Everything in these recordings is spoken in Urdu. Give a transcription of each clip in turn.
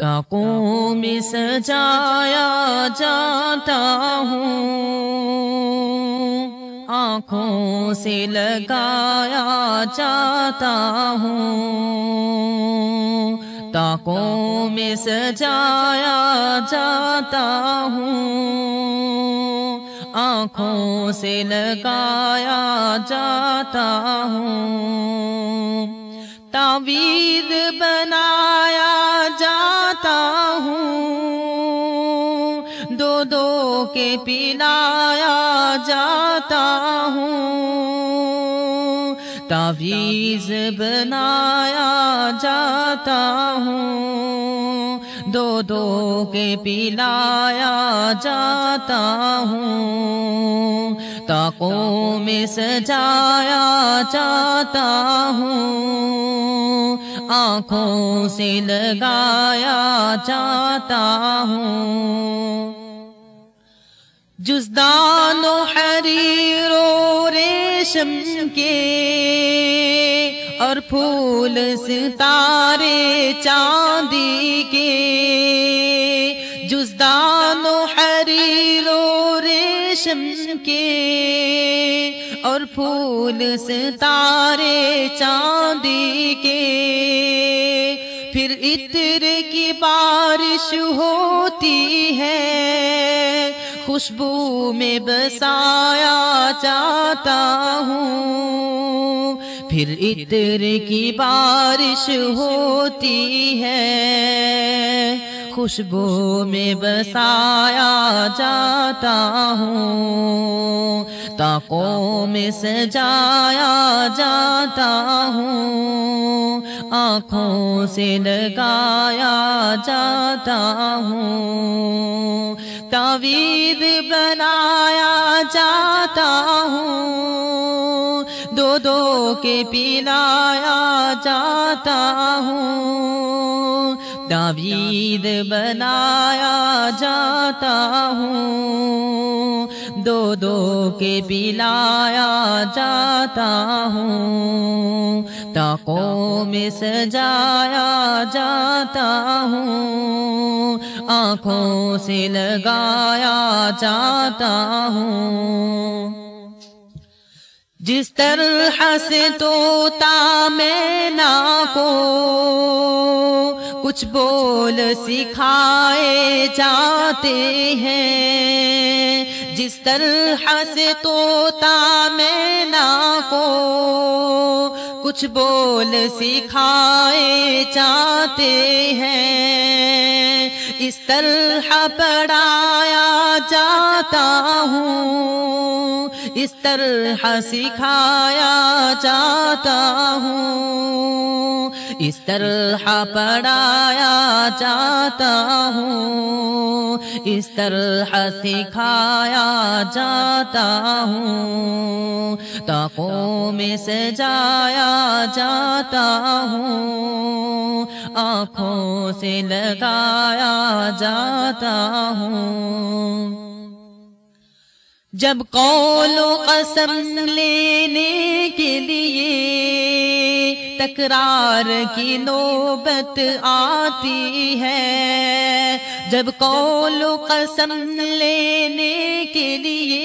تاکوں میں سجایا جاتا ہوں، آنکھوں سے لگایا جاتا ہوں۔ تاکوں میں سجایا جاتا ہوں۔ آنکھوں سے لگایا جاتا ہوں۔ تعویذ بنایا کے پلایا جاتا ہوں تعویذ بنایا جاتا ہوں، دو دو کے پلایا جاتا ہوں تاکوں میں سجایا جاتا ہوں، آنکھوں سے لگایا جاتا ہوں۔ جزدان و حریر و ریشم کے اور پھول ستارے چاندی کے جزدان و حریر و ریشم کے اور پھول ستارے چاندی کے پھر عطر کی بارش ہوتی ہے خوشبو میں بسایا جاتا ہوں۔ پھر عطر کی بارش ہوتی ہے۔ خوشبو میں بسایا جاتا ہوں۔ تاکوں میں سجایا جاتا ہوں۔ آنکھوں سے لگایا جاتا ہوں۔ تعوید بنایا جاتا ہوں۔ دو دو کے پلایا جاتا ہوں۔ تعوید بنایا جاتا ہوں۔ دو دو کے پلایا جاتا ہوں۔ تاکوں میں سجایا جاتا ہوں، آنکھوں سے لگایا جاتا ہوں۔ جس طرح سے توتا میں نا کو کچھ بول سکھائے جاتے ہیں۔ جس طرح سے توتا میں نا کو کچھ بول سکھائے جاتے ہیں۔ اس طرح پڑھایا جاتا ہوں۔ اس طرح سکھایا جاتا ہوں۔ اس طرح پڑھایا جاتا ہوں۔ اس طرح سکھایا جاتا ہوں۔ تاکوں میں سجایا جاتا ہوں۔ آنکھوں سے لگایا جاتا ہوں۔ جب قول و قسم لینے کے لیے تکرار کی نوبت آتی ہے، جب قول و قسم لینے کے لیے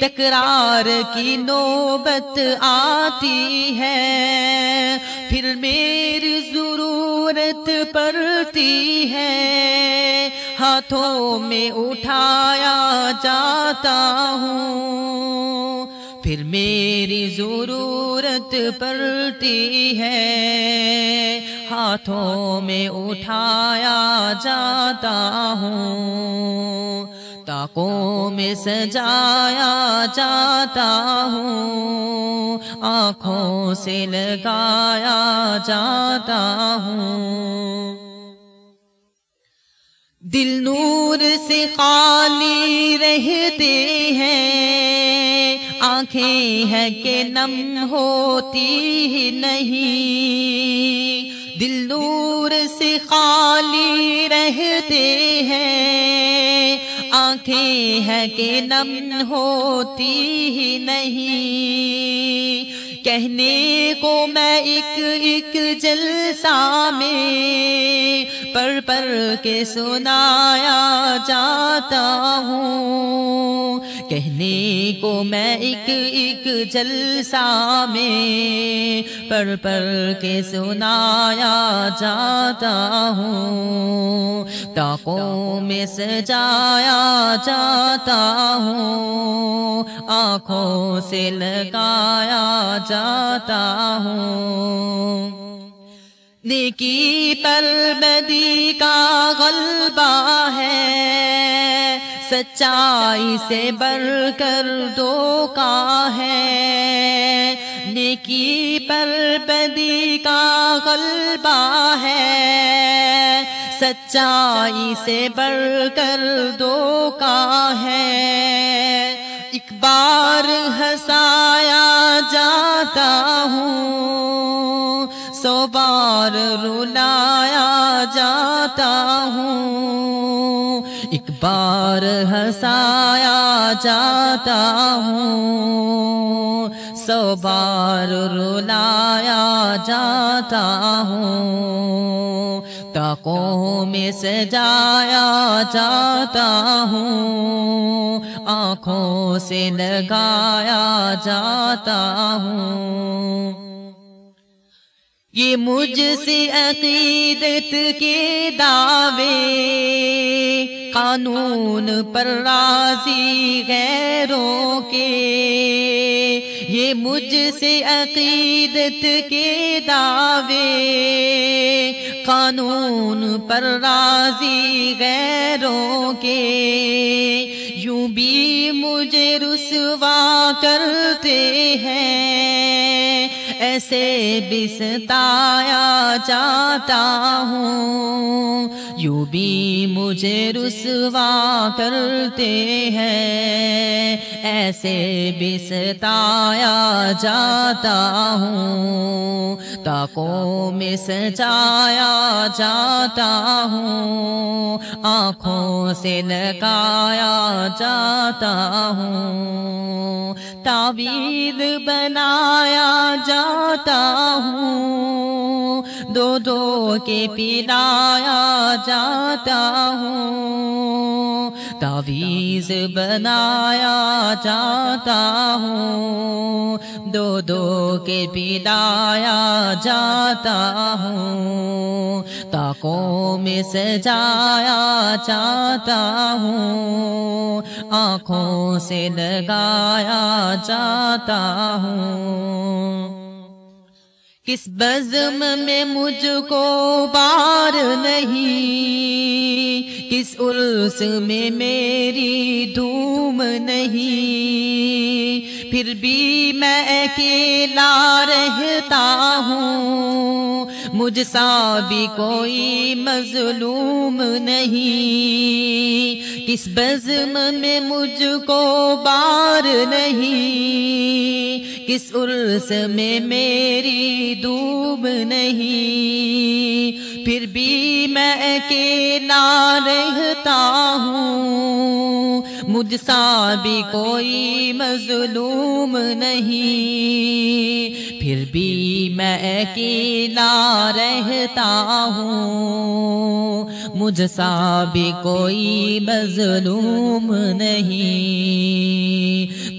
تکرار کی نوبت آتی ہے، پھر میری ضرورت پڑتی ہے۔ ہاتھوں میں اٹھایا جاتا ہوں۔ پھر میری ضرورت پڑتی ہے۔ ہاتھوں میں اٹھایا جاتا ہوں۔ تاکوں میں سجایا جاتا ہوں۔ آنکھوں سے لگایا جاتا ہوں۔ دل نور سے خالی رہتے ہیں۔ آنکھیں ہے کہ نم ہوتی ہی نہیں۔ دل نور سے خالی رہتے ہیں۔ آنکھیں ہے کہ نم ہوتی ہی نہیں۔ کہنے کو میں ایک ایک جلسہ میں پر پر کے سنایا جاتا ہوں۔ کہنے کو میں ایک ایک جلسہ میں پر پر کے سنایا جاتا ہوں۔ تاکوں میں سجایا جاتا ہوں۔ آنکھوں سے لگایا جاتا ہوں۔ نیکی پر بدی کا غلبہ ہے۔ سچائی سے بڑھ کر دو کا ہے۔ نیکی پر بدی کا غلبہ ہے۔ سچائی سے بڑھ کر دو کا ہے۔ ایک بار ہوں۔ سو بار رلایا جاتا ہوں۔ ایک بار ہنسایا جاتا ہوں۔ سو بار رلایا جاتا ہوں۔ تاکوں میں سجایا جاتا ہوں۔ آنکھوں سے لگایا جاتا ہوں۔ یہ مجھ سے عقیدت کے دعوے، قانون پر راضی غیروں کے۔ یہ مجھ سے عقیدت کے دعوے، قانون پر راضی غیروں کے۔ کرتے ہیں۔ ایسے بستایا جاتا ہوں۔ یوں بھی مجھے رسوا کرتے ہیں۔ ایسے بستایا جاتا ہوں۔ تاکوں میں سجایا جاتا ہوں۔ آنکھوں سے لگایا جاتا ہوں۔ تعویذ بنایا جاتا ہوں۔ دو دو کے پلایا جاتا ہوں۔ تعویذ بنایا جاتا ہوں۔ دو دو کے پلایا جاتا ہوں۔ تاکوں میں سجایا جاتا ہوں۔ آنکھوں سے لگایا جاتا ہوں۔ کس بزم میں مجھ کو بار نہیں، کس عرس میں میری دھوم نہیں۔ پھر بھی میں اکیلا رہتا ہوں۔ مجھ سا بھی کوئی مظلوم نہیں۔ کس بزم میں مجھ کو بار نہیں۔ کس عرس میں میری دوب نہیں۔ پھر بھی میں اکیلا رہتا ہوں۔ مجھ سا بھی کوئی مظلوم نہیں۔ پھر بھی میں اکیلا رہتا ہوں۔ مجھ سا بھی کوئی مظلوم نہیں۔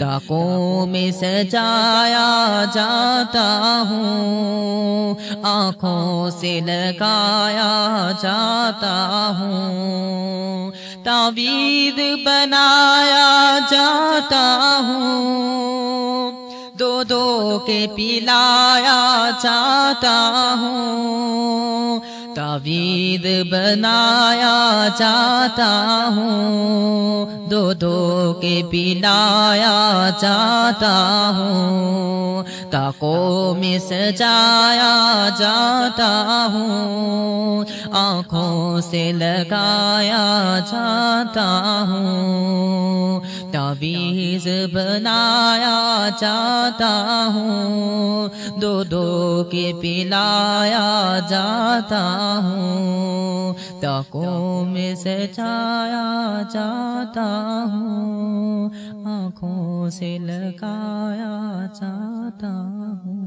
تاکوں میں سجایا جاتا ہوں۔ آنکھوں سے لگایا جاتا ہوں۔ تعوید بنایا جاتا ہوں۔ دو دو کے پلایا جاتا ہوں۔ تعوید بنایا جاتا ہوں۔ دو دو کے پلایا جاتا ہوں۔ تاکوں میں سجایا جاتا ہوں۔ آنکھوں سے لگایا جاتا ہوں تعویز بنایا جاتا ہوں دو دو کے پلایا جاتا ہوں، تاکوں میں سجایا جاتا ہوں، آنکھوں سے لگایا جاتا ہوں۔